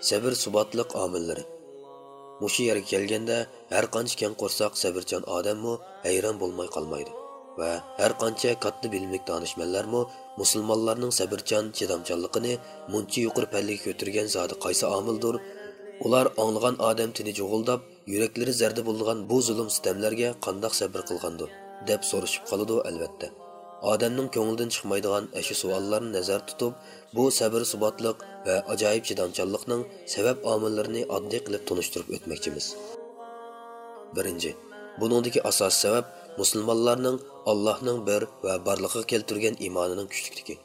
sabr subotliq omillari. Mushu yerga kelganda har qancha keng qo'rsoq sabrchan odammu hayron bo'lmay qolmaydi. Va har qancha katta bilimlik donishmandlarmu musulmonlarning sabrchan chidamchanligini muncha yuqori palliga ko'targan zodi qaysi omildir? Ular anglagan odam tini jo'g'ildab yuraklari zarda bo'lgan bu zulm sitamlarga qandoq sabr qilgandir? deb so'rashib qoladi albatta. Odamning ko'nglidan chiqmaydigan shu savollarni nazar tutib bu sabr subotliq va ajoyib chidamchanlikning sabab omillarini oddiy qilib tunishtirib o'tmoqchimiz. Birinchi buningdagi asos sabab musulmonlarning allohning bir va barliqqa keltirgan iymonining kuchlikligi.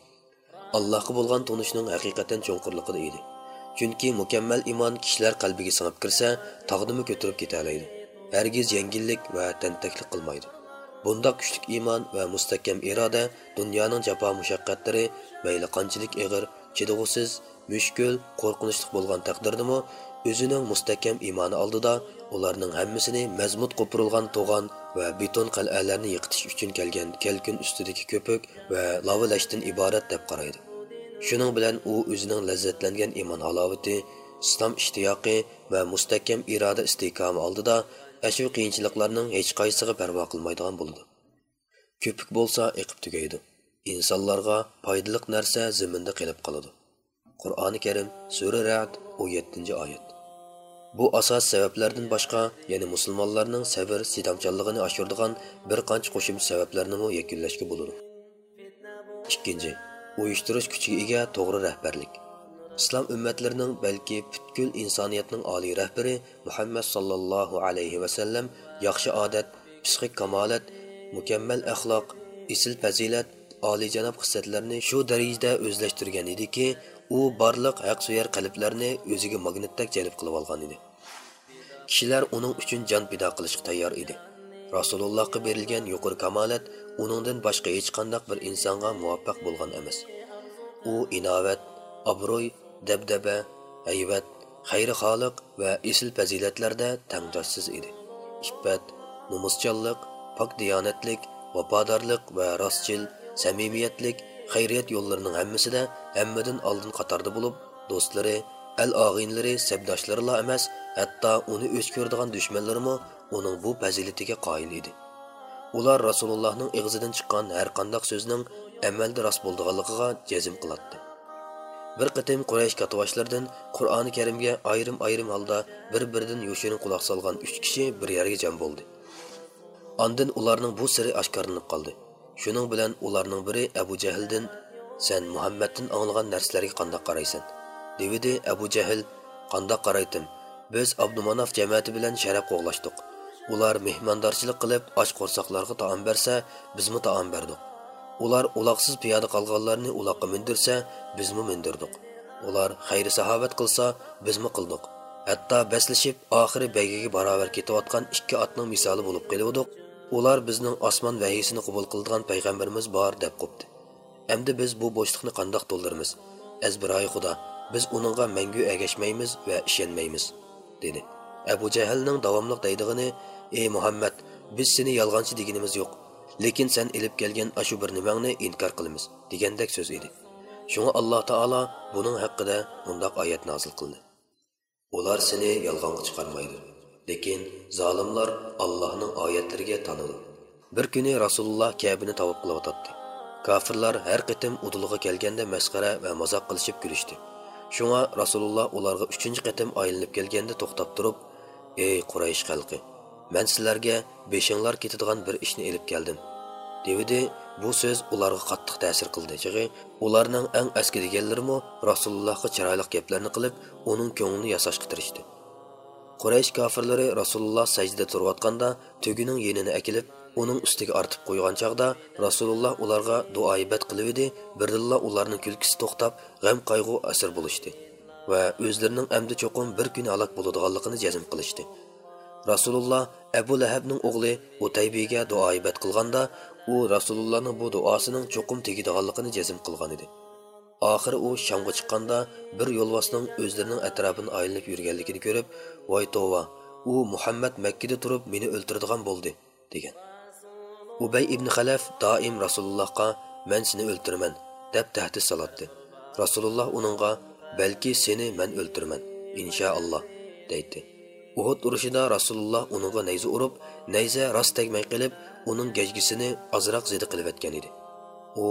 Allohga bo'lgan tunishning haqiqatan cho'nqurligida edi. Chunki mukammal iymon kishilar qalbiga singib kirsa tog'dimi ko'tarib ketalaydi. Hargiz yengillik va tantaklik qilmaydi. Bundoq kuchlik iymon va mustahkam iroda dunyoning jafo mushaqqatlari mayli qanchalik ig'ir chidg'usiz mushkul qo'rqinchli bo'lgan taqdirdami o'zining mustahkam iymoni oldida ularning hammasini mazmut qo'pirilgan to'g'on va beton qal'alarni yiqitish uchun kelgan kelkun ustidagi ko'pik va lavalashdan iborat deb qaraydi. Shuning bilan u o'zining lazzatlangan iymon halovati islom ishtiyoqi va mustahkam iroda istehkomi oldida Әшу qiyinchiliklarning hech qaysiga parvo qilmaydigan bo'ladi ko'pik bo'lsa eqib tugaydi. Insonlarga foydali narsa ziminda qilib qoladi. Qur'oni karim sura rad 17 oyat. Bu asos sabablardan boshqa yana musulmonlarning sabr sidamchanligini oshiradigan bir qancha qo'shimcha sabablarni yakunlashga bo'ladi. 2. uyushtirish kuchiga ega to'g'ri rahbarlik. Islom ummatlarining balki butkul insoniyatning oliy rahbari muhammad sallallohu alayhi vasallam yaxshi odat psixik kamolat mukammal axloq isil fazilat oliyjanob xislatlarni shu darajada o'zlashtirgan ediki u barliq haqsuyar qalblarni o'ziga magnitdek jalb qilib olgan edi. Kishilar uning uchun jon pido qilishga tayyor edi. Rasulullohga berilgan yuqori kamolat uningdan boshqa hech qandaq bir insonga muvaffaq bo'lgan emas. U inovat obro'y dabdaba hayvat xayri xoliq va esil fazilatlarda tangdoshsiz edi. Iffat nomusjonlik pok diyonatlik vafodorlik va rostchil samimiyatlik xayriyat yo'llarining hammasida hammadan oldin qatorda bo'lib do'stlari al og'inlari sabdoshlarilar emas hatto uni o'z ko'radigan dushmanlarimi uning bu fazilatiga qoyil edi. Ular rasulullohning ig'zidan chiqqan har qandoq so'zning amalda rost bo'ldiganligiga jazm qiladi bir qitim quraysh katvoshlardan qur'oni karimga ayrim ayrim holda bir biridan yo'shirin quloq solgan uch kishi bir yerga jam bo'ldi Ondan ularning bu siri oshkorlanib qoldi. Shuning bilan ularning biri Abu Jahldan "Sen Muhammaddan anglagan narsalarga qanday qaraysan?" dedi Abu Jahl "Qanday qaraydim? Biz Abdumanaf jamoati bilan sharaf qo'g'lashdik. Ular mehmondorchilik qilib och qo'rsoqlarga taom bersa, bizmi taom berdik. Ular uloqsiz piyoda qolganlarni uloqqa mindirsa, bizmi mindirdik. Ular xayri sahobat qilsa, bizmi qildik. Hatto baslashib, oxiri baygaga barobar ketayotgan ikki otning misoli bo'lib qoldik. ular bizning osmon vahiyisini qabul qiladigan payg'ambarimiz bor deb qopdi endi biz bu bo'shliqni qandoq to'ldiramiz azbiroyi xudo biz uningga mangu agashmaymiz va ishonmaymiz dedi abu jahlning davomliq deydig'ini ey muhammad biz seni yolg'onchi deganimiz yo'q lekin sen ilib kelgan ashu bir nimangni inkor qilamiz degandek so'z edi. Shunga alloh taolo buning haqida mundoq oyat nozil qildi. Ular seni yolg'onga chiqarmaydi lekin zolimlar allohning oyatlariga tanidi bir kuni rasululloh kabini tavob qilyotdi kofirlar har qitim udulg'a kelganda masxara va mazoq qilishib kulishdi. Shunga rasululloh ularga uchinchi qatim aylanib kelganda to'xtab turib ey quraysh xalqi Мен sizlarga beshinglar ketadigan bir ishni ilib keldim devidi bu so'z ularga qattiq ta'sir qildi chig'i ularning eng aski deganlarimi rasulullohga chiroyli gaplarni qilib uning ko'nglini yasashga tirishdi quraysh kofirlari rasululloh sajda turayotganda tugining yenini akilib uning ustiga artib qo'ygan chog'da rasululloh ularga duoibat qilib edi birdilla ularning kulkisi to'xtab g'am qayg'u asir bo'lishdi va o'zlarining amdi cho'qim bir kun halok bo'ladiganligini jazm qilishdi rasululloh abu lahabning o'g'li utaybiga duoibat qilganda u rasulullohning bu duosining cho'qim tegadiganligini jazm qilgan edi. Oxiri u shamga chiqqanda bir yo'lbosning o'zlarining atrofini aylanib yurganligini ko'rib voy tova u muhammad makkada turib meni o'ltiradigan bo'ldi degan. Ubay ibn Khalaf doim rasulullohga man seni o'ltiraman deb tahdid soladi rasululloh uningga balki seni man o'ltiraman inshaalloh deydi. Uhud urushida rasululloh uningga nayza urib nayza rost tegmay qilib uning gajgisini azroq zidi qilib etgan edi. U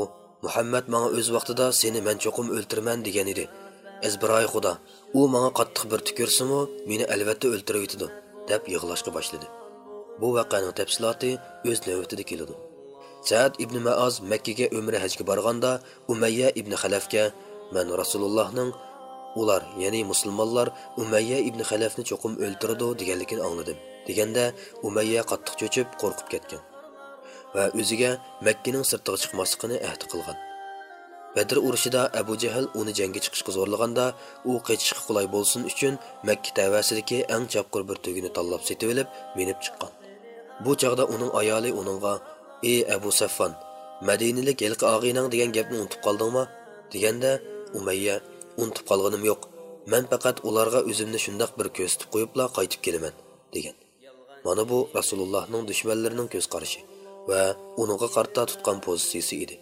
muhammad menga o'z vaqtida seni men cho'qim o'ltirman degan edi. Izbiroy xudo u menga qattiq bir tukursimi, meni albatta o'ltirib yetadi, deb yig'lashga boshladi. Bu voqeaning tafsiloti o'z navbatida keladi. Saad ibn maoz makkaga umra hajga borganda umayya ibn xalafga men rasulullohning ular ya'ni musulmonlar umayya ibn halafni cho'qim o'ltirdi deganligini angladim deganda umayya qattiq cho'chib qo'rqib ketgan va o'ziga makkaning sirtiga chiqmasligini ahd qilgan. Badr urushida abu jahl uni jangga chiqishga zo'rlaganda u qechishga qulay bo'lsin uchun makka tavasidagi eng chapqur bir tugini tanlab setib olib minib chiqqan. Bu chog'da uning ayoli uningga ey abu saffon madinalik yilqi og'inang degan gapni unutib qoldingmi? deganda umayya unutib qolganim yo'q. Man faqat ularga o'zimni shundoq bir ko'rsatib qo'yibla qaytib kelaman degan. Mana bu rasulullohning dushmanlarining ko'z qarashi va uniga qarta tutgan pozitsiyasi edi.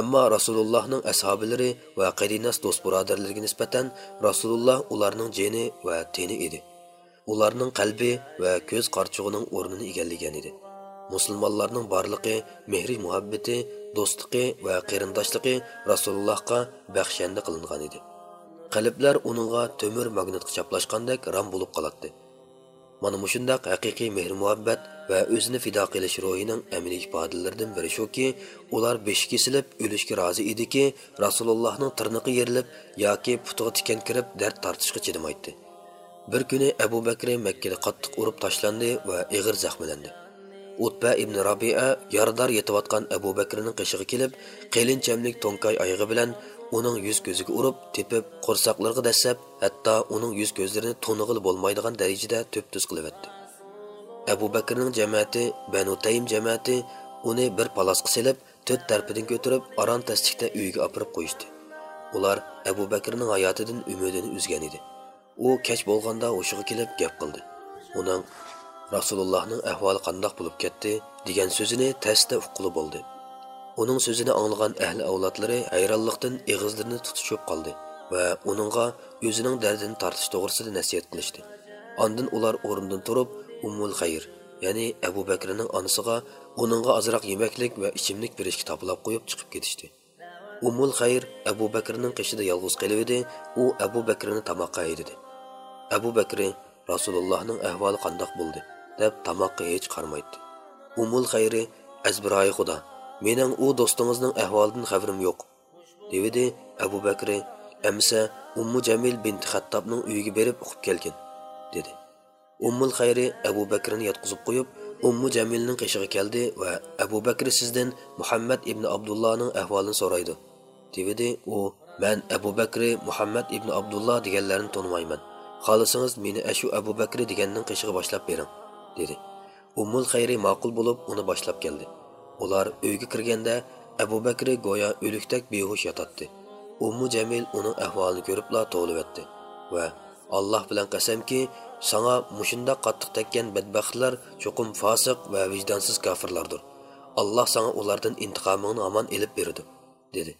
Ammo rasulullohning ashobilari va qarinas do'st birodarlariga nisbatan rasululloh ularning jeni va teni edi. Ularning qalbi va ko'z qarchug'ining o'rnini egallagan edi. Musulmonlarning borliqi mehri muhabbati do'stligi va qarindoshligi rasulullohga baxshanda qilingan edi. Qalblar uningga temir magnitga chaplashgandek ram bo'lib qoladi mana mushundaq haqiqiy mehr muhabbat va o'zini fido qilish ruhining amaliy ifodalaridan biri shuki ular beshi kesilib o'lishga rozi ediki rasulullohning tirniqi yerilib yoki putiga tikan kirib dard tortishga chidamaydi bir kuni abu bakr makkada qattiq urib tashlandi va ig'ir zaxmlandi utba ibn rabia yarador yetayotgan abu bakrning qishig'i kelib qelinchamlik to'nkay oyog'i bilan uning yuz ko'ziga urib tepib qo'rsoqlarga dasab hatto uning yuz ko'zlarini to'nig'il bo'lmaydigan darajada to'p tuz qilyapti abu bakrning jamoati banu taym jamoati uni bir palosga silib to'rt tarpidan ko'tarib aron taslikda uyiga opirib qo'yishdi. Ular abu bakrning hayotidan umidini uzgan edi. U kech bo'lganda o'shiga kelib gap qildi. Uning rasulullohning ahvoli qandoq bo'lib ketdi degan so'zini tasda uqquli bo'ldi. Uning so'zini anglagan ahli avlodlari hayronlikdan ig'izlarini tutishib qoldi va uningga o'zining dardini tortish to'g'risida nasihat qilishdi. Ondan ular o'rnidan turib ummul xayr ya'ni abu bakrning onasiga uningga ozroq yemaklik va ichimlik berishga toplab qo'yib chiqib ketishdi ummul xayr abu bakrning qishida yolg'iz qolib edi u abu bakrni tamoqqa yedirdi. abu bakri rasulullohning ahvoli qandoq bo'ldi deb tamoqqa hech qarmaydi umul xayri azbiroyi xudo mening u do'stingizning ahvolidan xabarim yo'q devidi abu bakri amsa ummu jamil binti xattobning uyiga berib o'qib kelgin dedi. Ummul xayri abu bakrni yotqizib qo'yib ummu jamilning qishig'i keldi va abu bakr sizdan muhammad ibn abdullohning ahvolini so'raydi devidi u man abu bakri muhammad ibn abdulloh deganlarni tonimayman xohlasangiz meni ashu abu bakri deganning qishig'i boshlab bering dedi. Ummul xayri ma'qul bo'lib uni boshlab keldi. Ular uyga kirganda abu bakri go'yo o'likdak behush yotadi ummu jamil uning ahvolini ko'ribla to'g'libyotdi va alloh bilan qasamki sanga mushunda qattiq takkan badbaxtlar cho'qim fosiq va vijdonsiz kofirlardir. Alloh sanga ulardan intiqomingni omon ilib berdi dedi.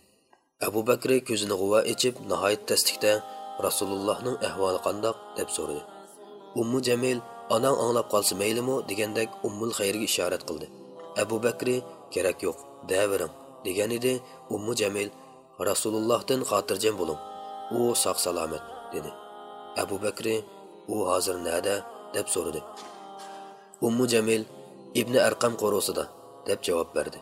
Abu bakri ko'zini g'uva ichib nihoyat tasdiqda rasulullohning ahvoli qandoq? deb so'radi. Ummu jamil onang anglab qolsa maylimi? degandek ummul xayrga ishorat qildi. Abu bakri kerak yo'q davering degan edi ummu jamil. Rasulullohdan xotirjam bo'ling u sog' salomat dedi. Abu bakri u hozir nada? deb so'radi. Ummu jamil ibn arqam qo'rusida deb javob berdi.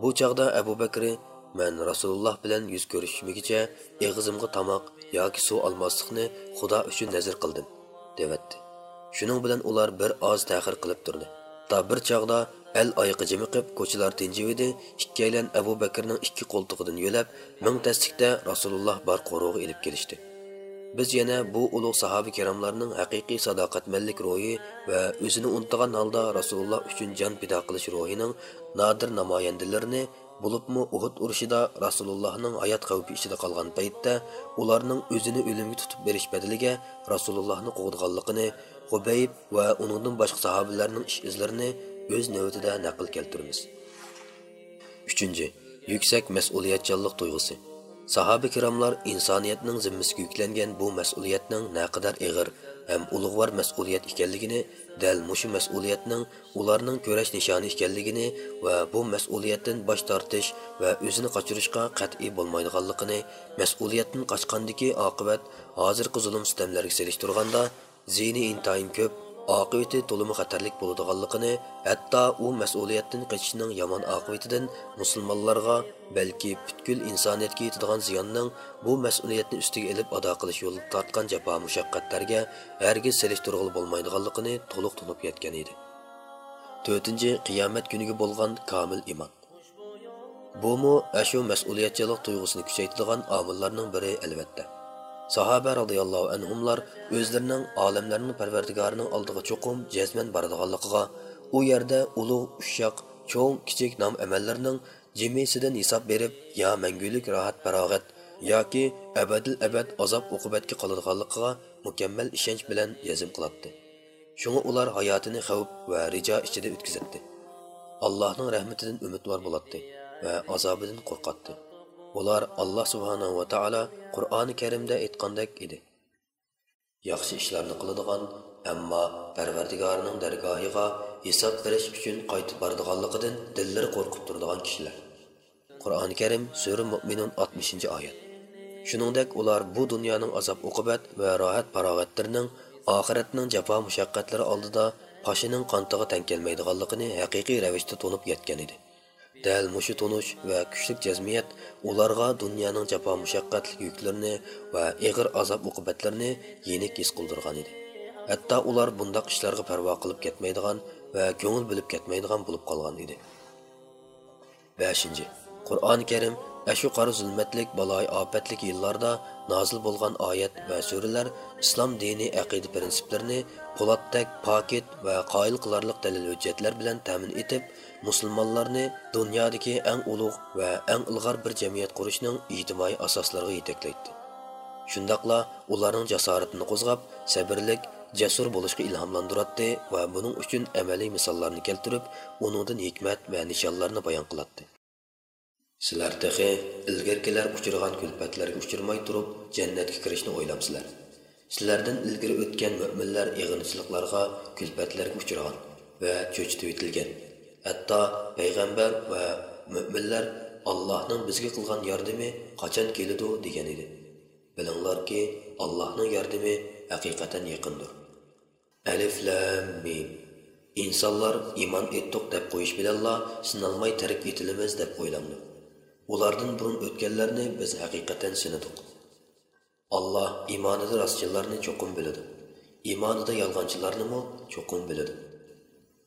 Bu chog'da abu bakri man rasululloh bilan yuz ko'rishmagicha eg'izimga tomoq yoki suv olmaslikni xudo uchun nazr qildim devatdi. Shuning bilan ular bir oz ta'xir qilib turdi. Hatta bir chog'da al oyiqi jimiqib ko'chalar tinjividi ikkalan abu bakrning ikki qo'ltig'idan yo'lab ming tasdikda rasululloh bar qo'rug'i ilib kelishdi. Biz yana bu ulug' sahoba kiromlarning haqiqiy sadoqatmanlik ruhi va o'zini unutgan holda rasululloh uchun jon pido qilish ruhining nodir namoyandalarini bo'libmi uhud urushida rasulullohning hayot xavfi ichida qolgan paytda ularning o'zini o'limga tutib berish badaliga rasulullohni qo'g'dganligini Xubayb va uningdan boshqa sahobalarning ish izlarini o'z navbatida naql keltiramiz. 3. Yuksak mas'uliyatchanlik tuyg'usi. sahoba kiramlar insoniyatning zimmasiga yuklangan bu mas'uliyatning naqadar ig'ir ham ulug'vor mas'uliyat ekanligini dal mushu mas'uliyatning ularning ko'rash nishoni ekanligini va bu mas'uliyatdan bosh tortish va o'zini qochirishga qat'iy bo'lmaydiganligini mas'uliyatdan qochgandagi oqibat hozirgi zulm sitamlarga selishtirganda ziyni intayin ko'p oqibati to'limi xatarlik bo'ladiganligini hatto u mas'uliyatdan qochishning yomon oqibatidan musulmonlarga balki butkul insoniyatga yetadigan ziyonning bu mas'uliyatni ustiga ilib ado qilish yo'lida tortgan jafo mushaqqatlarga hargiz selishtirg'ili bo'lmaydiganligini to'liq tunib yetgan edi. To'rtinchi qiyomat kuniga bo'lgan komil iymon. Bumu ashu mas'uliyatchilik tuyg'usini kuchaytiradigan omillarning biri albatta. Sahoba roziyallohu anhumlar o'zlarining olamlarning parvardigorining oldiga cho'qim jazman boradiganligiga u yerda ulug' ushoq cho'ng kichik nom amallarning jimisidan hisob berib yo mangulik rohat farog'at yoki abadil abad azob uqubatga qoladiganligiga mukammal ishonch bilan yazim qiladi shunga ular hayotini xavf va rijo ichida o'tkazadi allohning rahmatidan umidvor bo'ladi va azobidan qo'rqadi ular alloh subhanahu va taolo qur'oni karimda aytgandek edi. Yaxshi ishlarni qiladigan ammo parvardigorning dargohiga hisob berish uchun qaytib boradiganligidan dillari qo'rqib turadigan kishilar. Qur'oni karim sura mo'minun 60 oyat. Shuningdek ular bu dunyoning azob uqubat va rohat farog'atlarining oxiratning jafo mushaqqatlari oldida poshining qontig'i tang kelmaydiganligini haqiqiy ravishda to'nib yetgan edi. Дәл мұшы тұныш вә күшлік җәзмият оларға дүнияның жапа мұшаққатлық йөкләрне вә еғір азап уқубатларны еник хис кылдырган еді. Хәтта олар бундак эшләргә пәрва қылып кетмейдіған вә көңіл біліп кетмейдіған булып қалған еді. 5. Құр'ан-Кәрім Әшу қары zulmatlik балай апәтлік елларда назыл болған oyat вә suralar ислам дини әқиді принциплеріні po'latdak pokit va qoyil qilarliq dalil hujjatlar bilan ta'min etib musulmonlarni dunyodagi eng ulug' va eng ilg'or bir jamiyat qurishning ijtimoiy asoslariga yetaklaydi shundoqla ularning jasoratini qo'zg'ab sabrlik jasur bo'lishga ilhomlantiradi va buning uchun amaliy misollarni keltirib uningdan hikmat va nishonlarni bayon qiladi sizlar tehi ilgarkilar uchirgan kulfatlarga uchirmay turib jannatga kirishni o'ylabsizlar sizlardan ilgari o'tgan mo'minlar ig'inchiliklarga kulfatlarga uchragan va cho'chitib etilgan hatto payg'ambar va mo'minlar allohning bizga qilgan yordami qachon keladi degan edi. Bilinglarki allohning yordami haqiqatan yaqindir. Alif lam mim. Insonlar iymon etdiq deb qo'yish bilanla sinalmay tark etilamiz deb o'ylandi ulardan burun o'tganlarni biz haqiqatan sinadik alloh iymonida rostchilarni cho'qim biladi iymonida yolg'onchilarnimi cho'qim biladi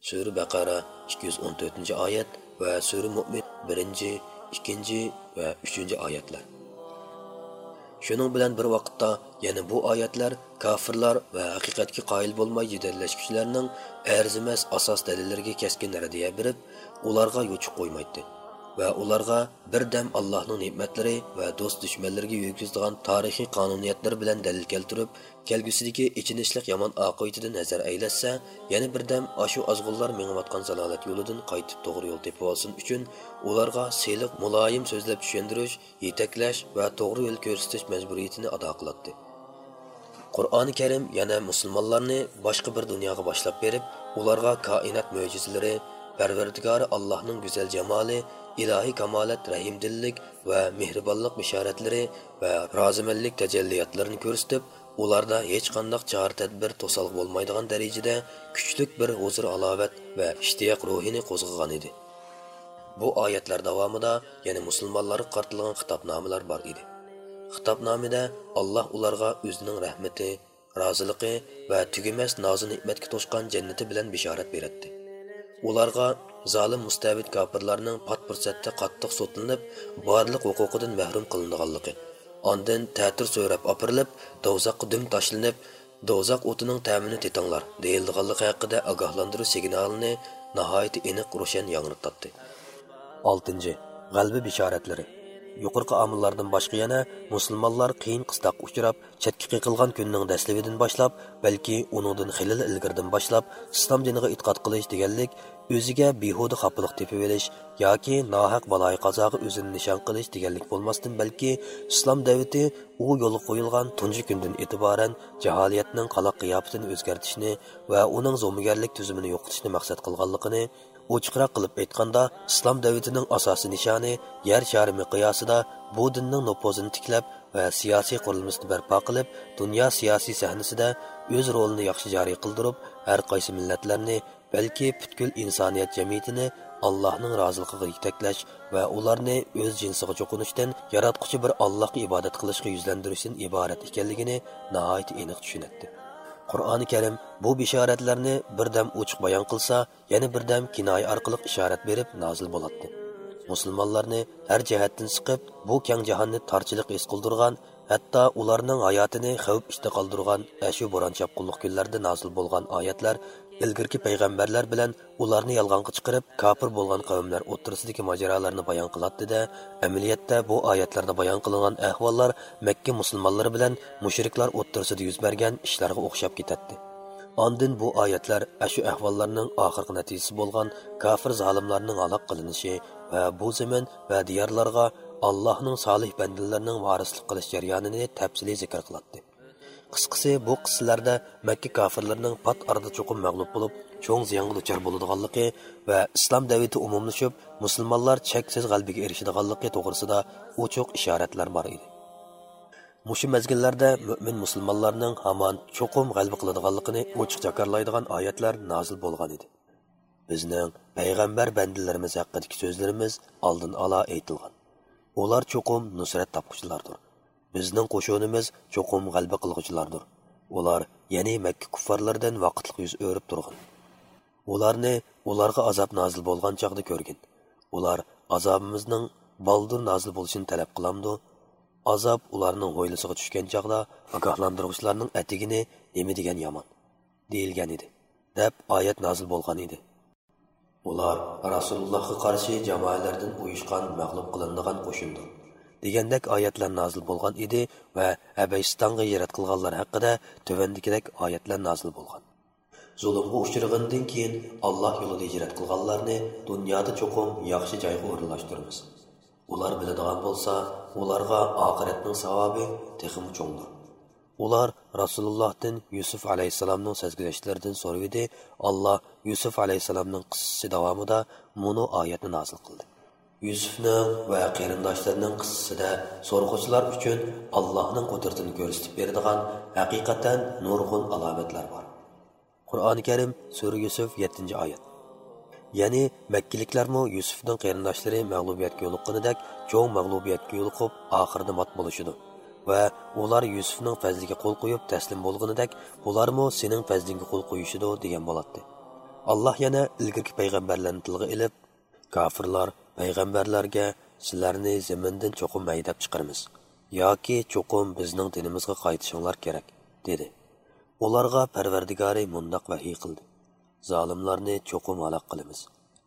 Sura Baqara 214 oyat va Sura mo'min 1, 2 va 3 oyatlar. Shuning bilan bir vaqtda yana bu oyatlar kofirlar va haqiqatga qoyil bo'lmay jidallashuvchilarning arzimas asos dalillarga keskin radiya berib, ularga yo'chiq qo'ymaydi. Va ularga birdam Allohning ne'matlari va do'st dushmanlarga yurgizadigan tarixiy qonuniyatlar bilan dalil keltirib, kelgusidagi ichinishlik yomon oqibatidan nazar aylatsa, yana birdam ashu ozg'unlar mengayotgan zalolat yo'lidan qaytib to'g'ri yo'l tepib olsin uchun ularga seliq muloyim so'zlab tushuntirish, yetaklash va to'g'ri yo'l ko'rsatish majburiyatini ado qiladi. Qur'oni Karim yana musulmonlarni boshqa bir dunyoga boshlab berib, ularga koinot mo'jizalari, Parvardigori Allohning go'zal jamoli ilohiy kamolat rahimdillik va mehribonlik bishoratlari va rozimanlik tajalliyotlarini ko'rsatib ularda hech qanday chora tadbir to'salg'i bo'lmaydigan darajada kuchlik bir huzur alovat va ishtiyoq ruhini qo'zg'agan edi bu oyatlar davomida yana musulmonlarga qartilgan xitobnomalar bor edi xitobnomada alloh ularga o'zining rahmati roziligi va tugamas nozi ne'matga to'shqan jannati bilan bishorat beradi ularga zolim mustabid kofirlarning pat fursatda qattiq sotlanib borliq huquqidan mahrum qilinganligi. Ondan ta'tir so'rab opirilib dovzoqqa dum tashlanib do'zaq o'tining ta'mini tetinglar deyilganligi haqida ogohlantirish signalini nihoyat aniq ro'shan yangritdi oltinchi g'albi bishoratlari. Yuqorqi omillardan boshqa yana musulmonlar qiyin qistoq uchrab chetga qiqilgan kunning daslibidan boshlab balki uningdan xilil ilgirdan boshlab islom diniga e'tiqod qilish deganlik o'ziga behuda xapliq tepib olish yoki nohaq baloyi qazoga o'zini nishon qilish deganlik bo'lmasdan balki islom davlati u yo'lga qo'yilgan tunji kundan e'tiboran jaholiyatning qaloq qiyofatini o'zgartishni va uning zo'migarlik tuzumini yo'qotishni maqsad qilganligini ochiqroq qilib aytganda islom davlatining asosiy nishoni yer shari miqyosida bu dinning nupozini tiklab va siyosiy qurilmasini barpo qilib dunyo siyosiy sahnasida o'z rolini yaxshi joriy qildirib har qaysi millatlarni balki butkul insoniyat jamiyatini allohning roziligiga yetaklash va ularni o'z jinsiga cho'qinishdan yaratquchi bir allohga ibodat qilishga yuzlantirishdan iborat ekanligini nihoyat aniq tushunadi qur'oni karim bu bishoratlarni birdam ochiq bayon qilsa yana birdam kinoya orqali ishorat berib nozil bo'ladi musulmonlarni har jihatdan siqib bu kang jahonni torchilik es qildirgan hatto ularning hayotini xavf ichida qoldirgan ashu bo'ron chapqunliq kunlarda nozil bo'lgan oyatlar ilgirki payg'ambarlar bilan ularni yolg'onga chiqarib kofir bo'lgan qavmlar o'ttirisidagi mojarolarni bayon qiladida amaliyotda bu oyatlarda bayon qilingan ahvollar makka musulmonlari bilan mushriklar o'ttirisida yuz bergan ishlarga o'xshab ketadi ondin bu oyatlar ashu ahvollarning oxirgi natijasi bo'lgan kofir zolimlarning halok qilinishi va bu zamin va diyorlarga Allohning solih bandalarining varislik qilish jarayonini tafsiliy zikr qiladi. Qisqasi bu qissalarda makka kofirlarining pat arada cho'qim mag'lub bo'lib cho'ng ziyonga duchor bo'ladiganligi va islom davlati umumlashib musulmonlar cheksiz g'albiga erishadiganligi to'g'risida ochiq ishoratlar bor edi. Mushu mazgillarda mo'min musulmonlarning hamon cho'qim g'alba qiladiganligini ochiq jakarlaydigan oyatlar nozil bo'lgan edi. Bizning payg'ambar bandalarimiz haqidagi so'zlarimiz oldin ola aytilgan. Ular cho'qim nusrat topquchilardir bizning qo'shunimiz cho'qim g'alba qilg'uchilardir ular ya'ni makka kuffarlaridan vaqtliq yuz o'rib turgan ularni ularga azob nozil bo'lgan chog'da ko'rgin. Ular azobimizning baldur nozil bo'lishini talab qilamdi azob ularning ho'ylisiga tushgan chog'da ogohlantiruvchilarning atigini nima degan yomon deyilgan edi deb oyat nozil bo'lgan edi. Ular rasulullohga qarshi jamoalardan uyushgan mag'lub qilinadigan qo'shindir. Degandek oyatlar nozil bo'lgan edi va abaystonga yirat qilganlar haqida tuvandikidek oyatlar nozil bo'lgan. Zulmga uchragandan keyin alloh yo'lida hijrat qilganlarni dunyoda cho'qim yaxshi joyga o'rinlashtiramiz. Ular biladigan bo'lsa ularga oxiratning savobi texmi cho'ngdir. Ular rasulullohdan yusuf alayhissalomning sazgilashlardan so'raydi alloh yusuf alayhissalomning qissasi davomida muni oyatni nozil qildi. Yusufning va qarindoshlarining qissasida so'rg'uvchilar uchun allohning qudratini ko'rsatib beradigan haqiqatan nurg'un alomatlar bor. Qur'oni karim sura yusuf yettinchi oyat. Ya'ni makkiliklarmi yusufning qarindoshlari mag'lubiyatga yo'liqqanidek cho'ng mag'lubiyatga yo'liqib oxirida mot bo'lishidi va ular yusufning fazliga qo'l qo'yib taslim bo'lganidek bularmi sening fazlingga qo'l qo'yishidi degan bo'ladi alloh yana ilgirki payg'ambarlarni tilga ilib kofirlar payg'ambarlarga sizlarni zamindan cho'qim maydab chiqarmiz yoki cho'qim bizning dinimizga qaytishinglar kerak dedi. Ularga parvardigori mundoq vahiy qildi. Zolimlarni cho'qim halok qilamiz.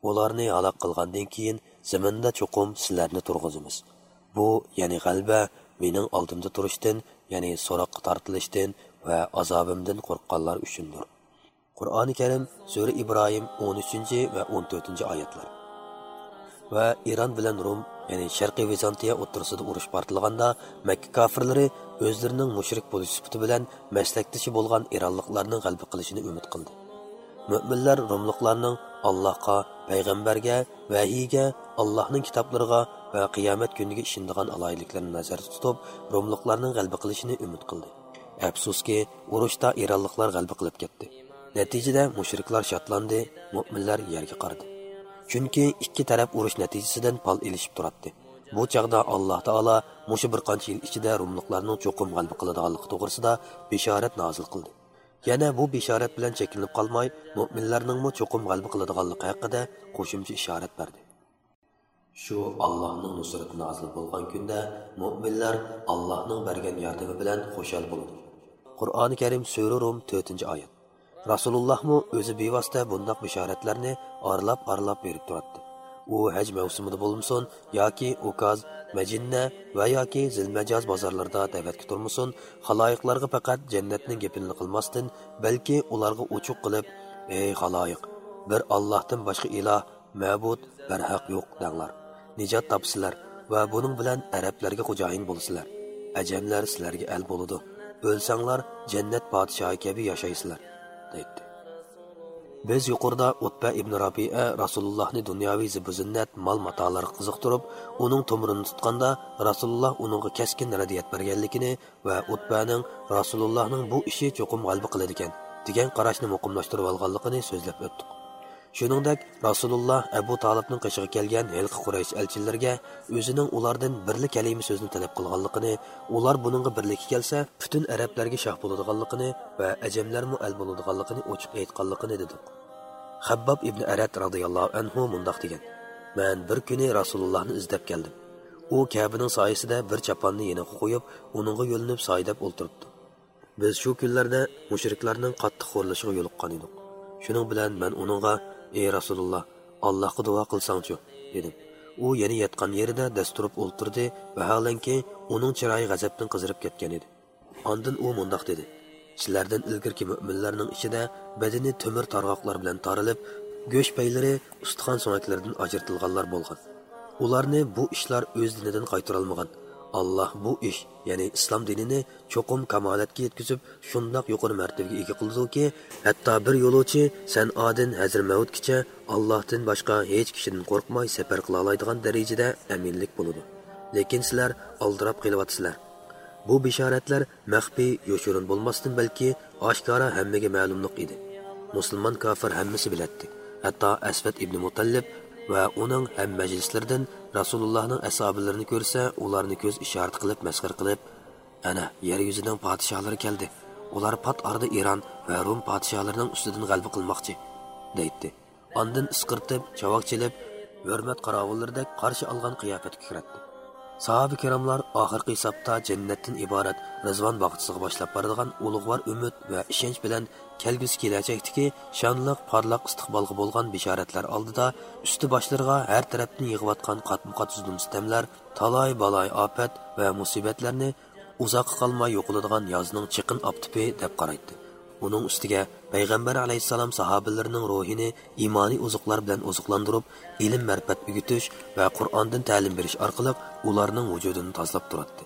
Ularni halok qilgandan keyin zaminda cho'qim sizlarni turg'izimiz bu ya'ni g'alba mening oldimda turishdan ya'ni so'roqqa tortilishdan va azobimdan qo'rqqanlar uchundir. Qur'oni karim sura ibrohim 13 va 14 oyatlar. Va Iran bilan Rum, ya'ni Sharqiy Vizantiya o'rtasida urush portilganda Makka kofirlari o'zlarining mushrik bo'lish sifati bilan maslakdoshi bo'lgan Ironliklarning g'alaba qilishini umid qildi. Mu'minlar Rumliklarning Allohga, payg'ambarga, vahiyga, Allohning kitoblariga va qiyomat kuniga ishonadigan aloyliklarni nazarda tutib, Rumliklarning g'alaba qilishini umid qildi. Afsuski, urushda Ironliklar g'alaba qilib ketdi. Natijada mushriklar shotlandi, mu'minlar yerga qaradi. Chunki ikki taraf urush natijasidan pal ilishib turadi bu chog'da alloh taolo mushu bir qancha yil ichida rumliqlarning cho'qim g'alba qiladiganligi to'g'risida bishorat nozil qildi. Yana bu bishorat bilan cheklanib qolmay mo'minlarningmi cho'qim g'alba qiladiganligi haqida qo'shimcha ishorat berdi. Shu allohning nusrati nozil bo'lgan kunda mo'minlar allohning bergan yordami bilan xushal bo'ladi qur'oni karim sura rum to'rtinchi oyat. Rasulullohmi o'zi bevosita bundoq bishoratlarni orlab orlab berib turadi u haj mavsumida bo'lmasin yoki ukaz majinna va yoki zilmajoz bozorlarda da'vatga turmasin haloyiqlarga faqat jannatning gapini qilmasdan balki ularga uchuq qilib ey haloyiq bir allohdan boshqa iloh ma'bud barhaq yo'q danglar. Nijot topsizlar va buning bilan arablarga xo'jayin bo'lsizlar. Ajamlar sizlarga al bo'ladi. O'lsanglar jannat podshohi kabi yashaysizlar. Deydi biz yuqorida utba ibn rabia rasulullohni dunyoviy zibuzinnat mol matolar qiziqtirib uning tomirini tutganda rasululloh uningga keskin radiyat berganligini va utbaning rasulullohning bu ishi cho'qim g'alba qiladi ekan degan qarashni muqimlashtirib olganligini so'zlab o'tdik. Shuningdek rasululloh abu tolibning qishig'i kelgan hilqi quraysh elchilariga o'zining ulardan birlik kalima so'zni talab qilganligini ular buningga birlikka kelsa butun arablarga shoh bo'ladiganligini va ajamlarmu al bo'ladiganligini ochiq aytganligini dedi. Habbob ibn arad roziyallohu anhu mundoq degan. Man bir kuni rasulullohni izlab keldim. U kabining soyasida bir chaponni yeniga qo'yib uningga yo'linib soydab o'ltiribdi. Biz shu kunlarda mushriklarning qattiq xo'rlashiga yo'liqqan edik. Shuning bilan man uningga ey rasululloh allohga duo qilsangchu dedim. U yana yotgan yerida dasturib o'ltirdi vaholanki uning chiroyi g'azabdan qizirib ketgan edi. Ondin u mundoq dedi. Sizlardan ilgirki mo'minlarning ichida badani temir targ'oqlar bilan torilib go'sht paylari ustixon so'naklardan ajratilganlar bo'lgan. Ularni bu ishlar o'z dinidan qaytarolmagan. Alloh bu ish ya'ni islom dinini cho'qim kamolatga yetkazib shundoq yuqori martabaga ega qildiki hatto bir yo'lovchi sanodan hazir mavutgacha allohdan boshqa hech kishidan qo'rqmay safar qila oladigan darajada aminlik bo'ladi lekin sizlar oldirab qilyapsizlar. Bu bishoratlar maxfiy yoshirin bo'lmasdan balki oshkora hammaga ma'lumliq edi. Musulmon kofir hammasi biladi hatto asvat ibn mutallib va uning ham majlislaridan rasulullohning asobilarini ko'rsa ularni ko'z ishorat qilib masxir qilib ana yer yuzidan podshohlari keldi. Ular pat orada eron va rum podshohlarining ustidan g'alba qilmoqchi deydi. Ondin isqirtib chavoq chelib hurmat qorovullardek qarshi olgan qiyofatga kiratdi sahoba ikromlar oxirgi hisobda jannatdan iborat rizvon bog'chisiga boshlab boradigan ulug'vor umid va ishonch bilan kelgusi kelajakdagi shonliq porloq istiqbolga bo'lgan bishoratlar oldida usti boshlarga har tarafdan yig'iyotgan qatma qat zulm sitamlar taloy baloy ofat va musibatlarni uzoqqa qolmay yo'qiladigan yozning chiqin optipi deb qaraydi. Uning ustiga payg'ambar alayhissalom sahobalarining ruhini imoniy oziqlar bilan oziqlantirib ilm marifat ugutish va qur'ondan ta'lim berish orqali ularning vujudini tozalab turadi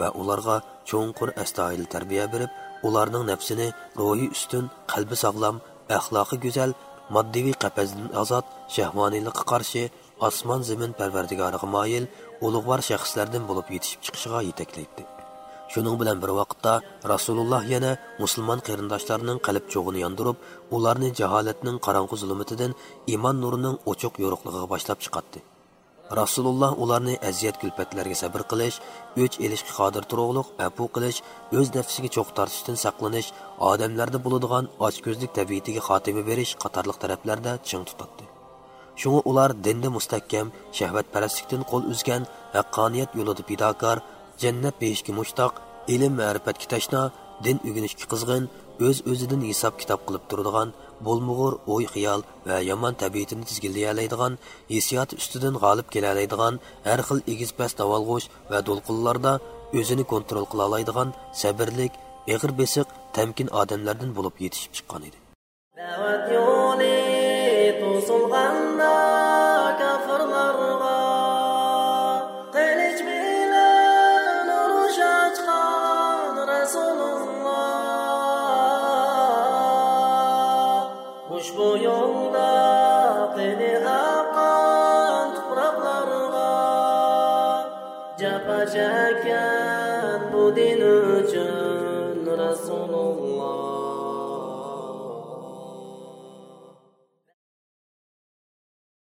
va ularga cho'nqur astoyil tarbiya berib ularning nafsini ruhiy ustun qalbi sog'lom axloqi go'zal moddiy qafasdan ozod shahvoniylikqa qarshi osmon zamin parvardigoriga moyil ulug'vor shaxslardan bo'lib yetishib chiqishiga yetaklaydi. Шуның белән бер вакытта Расулуллах яна мусулман кырындашларның калып чогыны яндырып, уларны жаһалатның караңгы зулматыдан иман нурының очык yorug'ligiga башлап чыгарды. Расулуллах уларны әзият күлпәтләргә сабр кылыш, өч элишке кадир туруглык, әпу кылыш, өз нәфсиге чок тартыштан сакланыш, адамларда булыдыган ачкөзлек табиитиге хатиме бериш катарлык тарафларда чиң тутатты. Шуңа улар динде мустахкам, шәһвәт параслыктан кол үзгән, хакканият юлында пидакар, jannat beyishga mushtoq ilm ma'rifatga tashno din o'rganishga qizg'in o'z o'zidan hisob kitob qilib turadigan bo'lmug'ur o'y xiyol va yomon tabiatini tizginlayalaydigan hissiyot ustidan g'olib kelalaydigan har xil egiz past va to'lqinlarda o'zini kontrol qila oladigan sabrlik eg'ir besiq tamkin odamlardan bo'lib yetishib chiqqan edi